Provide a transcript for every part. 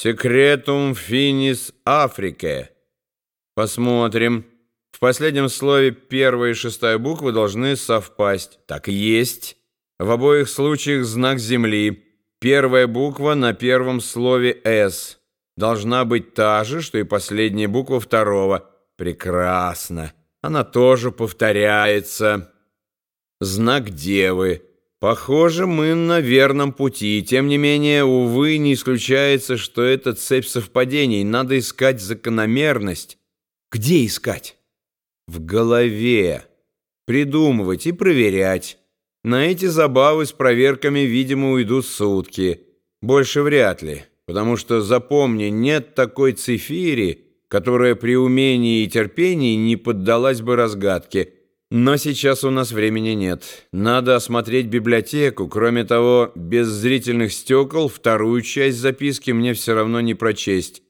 Секретум финис Африке. Посмотрим. В последнем слове первая и шестая буквы должны совпасть. Так и есть. В обоих случаях знак Земли. Первая буква на первом слове «С». Должна быть та же, что и последняя буква второго. Прекрасно. Она тоже повторяется. Знак Девы. Похоже, мы на верном пути. Тем не менее, увы, не исключается, что это цепь совпадений. Надо искать закономерность. Где искать? В голове. Придумывать и проверять. На эти забавы с проверками, видимо, уйдут сутки. Больше вряд ли. Потому что, запомни, нет такой цифири, которая при умении и терпении не поддалась бы разгадке – но сейчас у нас времени нет. Надо осмотреть библиотеку. Кроме того, без зрительных стекол вторую часть записки мне все равно не прочесть.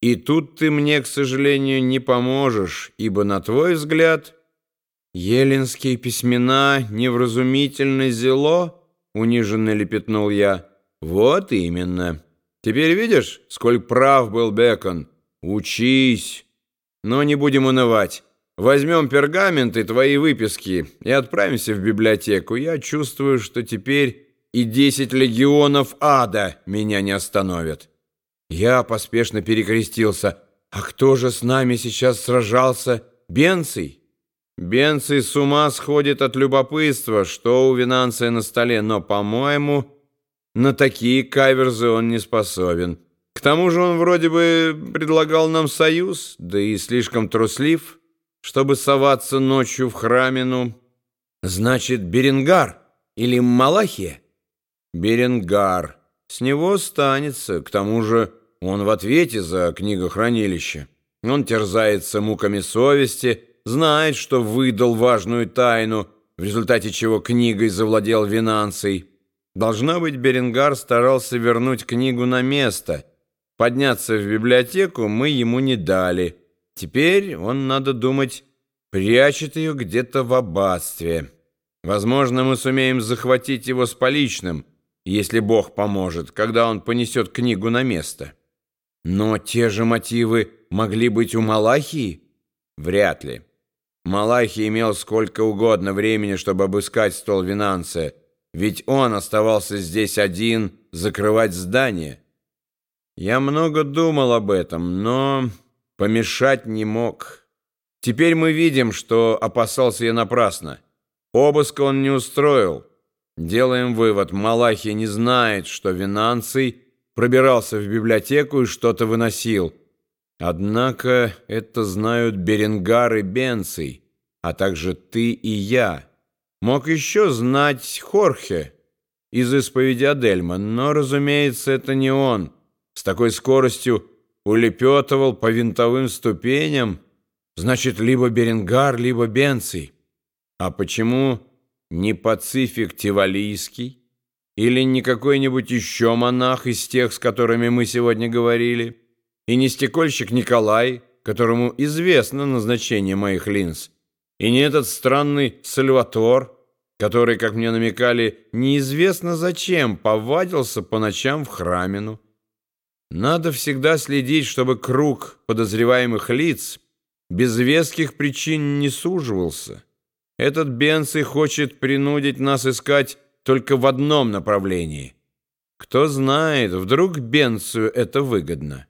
И тут ты мне, к сожалению, не поможешь, ибо, на твой взгляд, еленские письмена невразумительно зело, униженно лепетнул я. Вот именно. Теперь видишь, сколь прав был Бекон. Учись. Но не будем унывать. Возьмем пергамент и твои выписки и отправимся в библиотеку. Я чувствую, что теперь и десять легионов ада меня не остановят. Я поспешно перекрестился. А кто же с нами сейчас сражался? Бенций? Бенций с ума сходит от любопытства, что у Винанция на столе, но, по-моему, на такие каверзы он не способен. К тому же он вроде бы предлагал нам союз, да и слишком труслив чтобы соваться ночью в храмину. Значит, Беренгар или Малахия? Беренгар. С него станется. К тому же он в ответе за книгохранилище. Он терзается муками совести, знает, что выдал важную тайну, в результате чего книгой завладел Винанций. Должно быть, Беренгар старался вернуть книгу на место. Подняться в библиотеку мы ему не дали — Теперь он, надо думать, прячет ее где-то в аббатстве. Возможно, мы сумеем захватить его с поличным, если Бог поможет, когда он понесет книгу на место. Но те же мотивы могли быть у Малахии? Вряд ли. Малахий имел сколько угодно времени, чтобы обыскать стол Винанция, ведь он оставался здесь один закрывать здание. Я много думал об этом, но помешать не мог. Теперь мы видим, что опасался я напрасно. Обыска он не устроил. Делаем вывод, Малахи не знает, что Винанций пробирался в библиотеку и что-то выносил. Однако это знают Беренгар и Бенций, а также ты и я. Мог еще знать Хорхе из исповеди Адельма, но, разумеется, это не он. С такой скоростью улепетывал по винтовым ступеням, значит, либо Беренгар, либо Бенций. А почему не Пацифик Тивалийский или не какой-нибудь еще монах из тех, с которыми мы сегодня говорили, и не стекольщик Николай, которому известно назначение моих линз, и не этот странный Сальватор, который, как мне намекали, неизвестно зачем повадился по ночам в храмину. Надо всегда следить, чтобы круг подозреваемых лиц без веских причин не суживался. Этот Бенций хочет принудить нас искать только в одном направлении. Кто знает, вдруг Бенцию это выгодно.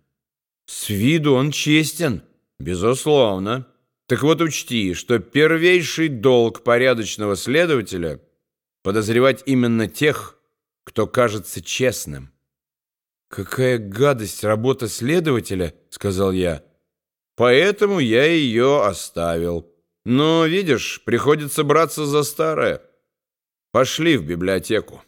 С виду он честен, безусловно. Так вот учти, что первейший долг порядочного следователя — подозревать именно тех, кто кажется честным. «Какая гадость работа следователя», — сказал я. «Поэтому я ее оставил. Но, видишь, приходится браться за старое. Пошли в библиотеку».